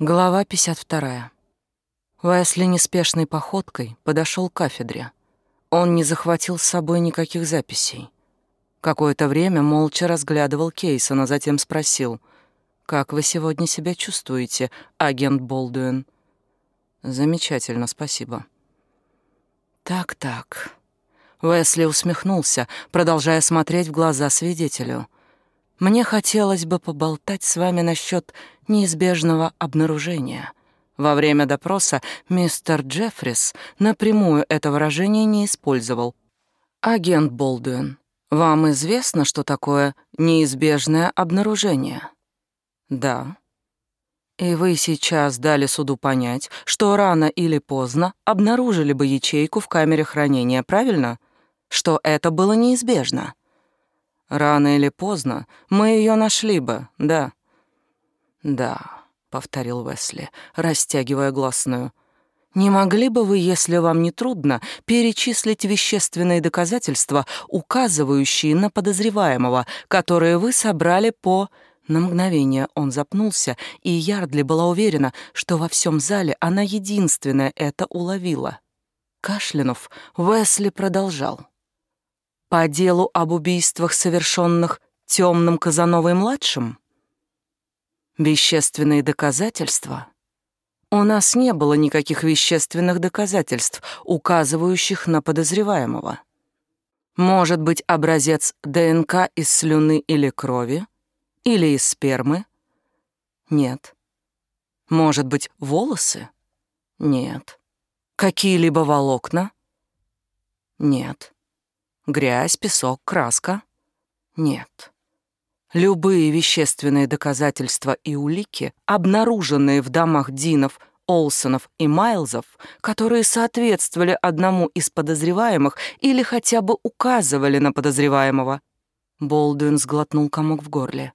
Глава 52. Уэсли неспешной походкой подошел к кафедре. Он не захватил с собой никаких записей. Какое-то время молча разглядывал Кейса, но затем спросил, «Как вы сегодня себя чувствуете, агент Болдуин?» «Замечательно, спасибо». «Так-так». Уэсли усмехнулся, продолжая смотреть в глаза свидетелю. «Мне хотелось бы поболтать с вами насчет неизбежного обнаружения. Во время допроса мистер Джеффрис напрямую это выражение не использовал. «Агент Болдуин, вам известно, что такое неизбежное обнаружение?» «Да». «И вы сейчас дали суду понять, что рано или поздно обнаружили бы ячейку в камере хранения, правильно? Что это было неизбежно?» «Рано или поздно мы ее нашли бы, да». «Да», — повторил Уэсли, растягивая гласную. «Не могли бы вы, если вам не трудно, перечислить вещественные доказательства, указывающие на подозреваемого, которые вы собрали по...» На мгновение он запнулся, и Ярдли была уверена, что во всем зале она единственная это уловила. Кашлянув, Уэсли продолжал. «По делу об убийствах, совершенных темным Казановой-младшим?» Вещественные доказательства? У нас не было никаких вещественных доказательств, указывающих на подозреваемого. Может быть, образец ДНК из слюны или крови? Или из спермы? Нет. Может быть, волосы? Нет. Какие-либо волокна? Нет. Грязь, песок, краска? Нет. Любые вещественные доказательства и улики, обнаруженные в домах Динов, Олсонов и Майлзов, которые соответствовали одному из подозреваемых или хотя бы указывали на подозреваемого. Болдуин сглотнул комок в горле.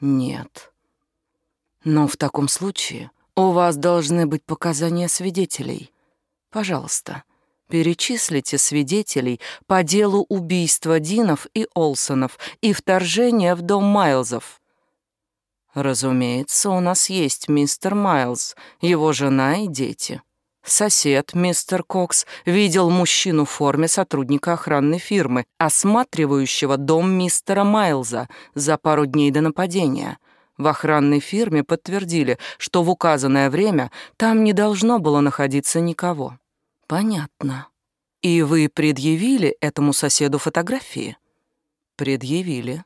Нет. Но в таком случае у вас должны быть показания свидетелей. Пожалуйста, Перечислите свидетелей по делу убийства Динов и Олсонов и вторжения в дом Майлзов. Разумеется, у нас есть мистер Майлз, его жена и дети. Сосед, мистер Кокс, видел мужчину в форме сотрудника охранной фирмы, осматривающего дом мистера Майлза за пару дней до нападения. В охранной фирме подтвердили, что в указанное время там не должно было находиться никого. Понятно. И вы предъявили этому соседу фотографии? Предъявили.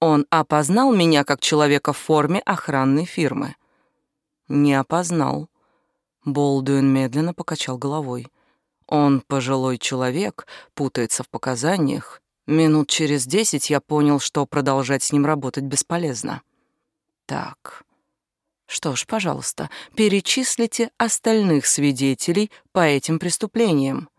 Он опознал меня как человека в форме охранной фирмы? Не опознал. Болдуин медленно покачал головой. Он пожилой человек, путается в показаниях. Минут через десять я понял, что продолжать с ним работать бесполезно. Так, что ж, пожалуйста, перечислите остальных свидетелей по этим преступлениям.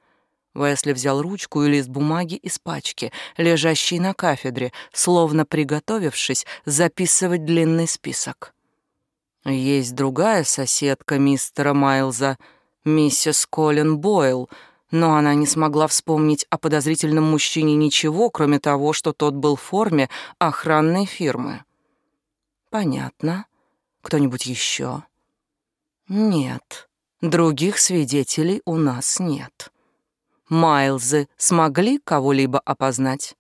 Уэсли взял ручку и лист бумаги из пачки, лежащей на кафедре, словно приготовившись записывать длинный список. Есть другая соседка мистера Майлза, миссис Колин Бойл, но она не смогла вспомнить о подозрительном мужчине ничего, кроме того, что тот был в форме охранной фирмы. Понятно. Кто-нибудь еще? Нет. Других свидетелей у нас нет. Майлзы смогли кого-либо опознать?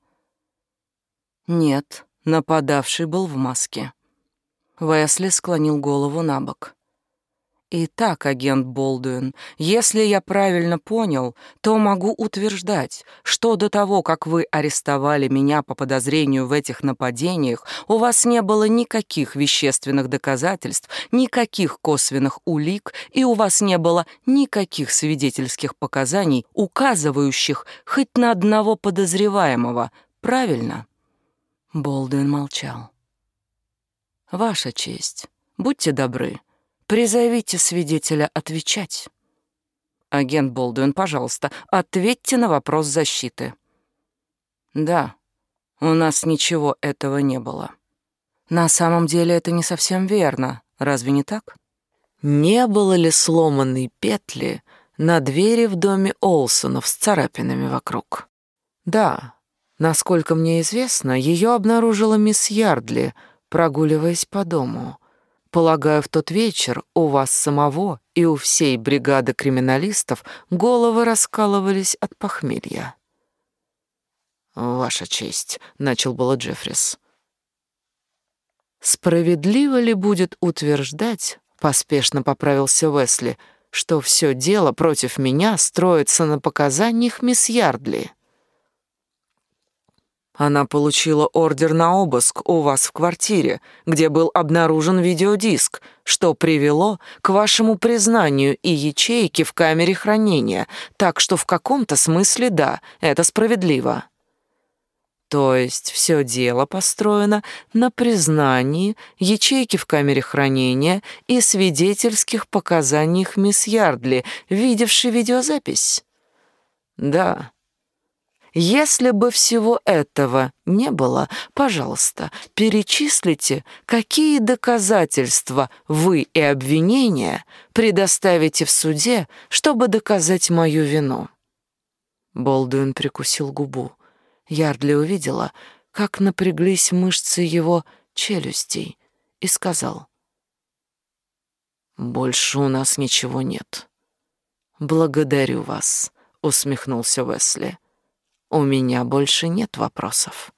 Нет, нападавший был в маске. Весли склонил голову на бок. Итак, агент Болдуин, если я правильно понял, то могу утверждать, что до того, как вы арестовали меня по подозрению в этих нападениях, у вас не было никаких вещественных доказательств, никаких косвенных улик, и у вас не было никаких свидетельских показаний, указывающих хоть на одного подозреваемого. Правильно? Болдуин молчал. Ваша честь, будьте добры, Призовите свидетеля отвечать. Агент Болдуин, пожалуйста, ответьте на вопрос защиты. Да, у нас ничего этого не было. На самом деле это не совсем верно, разве не так? Не было ли сломанной петли на двери в доме Олсонов с царапинами вокруг? Да, насколько мне известно, ее обнаружила мисс Ярдли, прогуливаясь по дому. Полагаю, в тот вечер у вас самого и у всей бригады криминалистов головы раскалывались от похмелья. «Ваша честь», — начал было Джеффрис. «Справедливо ли будет утверждать, — поспешно поправился Уэсли, — что все дело против меня строится на показаниях мисс Ярдли?» Она получила ордер на обыск у вас в квартире, где был обнаружен видеодиск, что привело к вашему признанию и ячейки в камере хранения, так что в каком-то смысле да, это справедливо. То есть все дело построено на признании, ячейки в камере хранения и свидетельских показаниях мисс Ярдли, видевшей видеозапись? Да, если бы всего этого не было, пожалуйста, перечислите, какие доказательства вы и обвинения предоставите в суде, чтобы доказать мою вину. Болдуин прикусил губу. Ярдли увидела, как напряглись мышцы его челюстей, и сказал: "Больше у нас ничего нет". "Благодарю вас", усмехнулся Весли. У меня больше нет вопросов.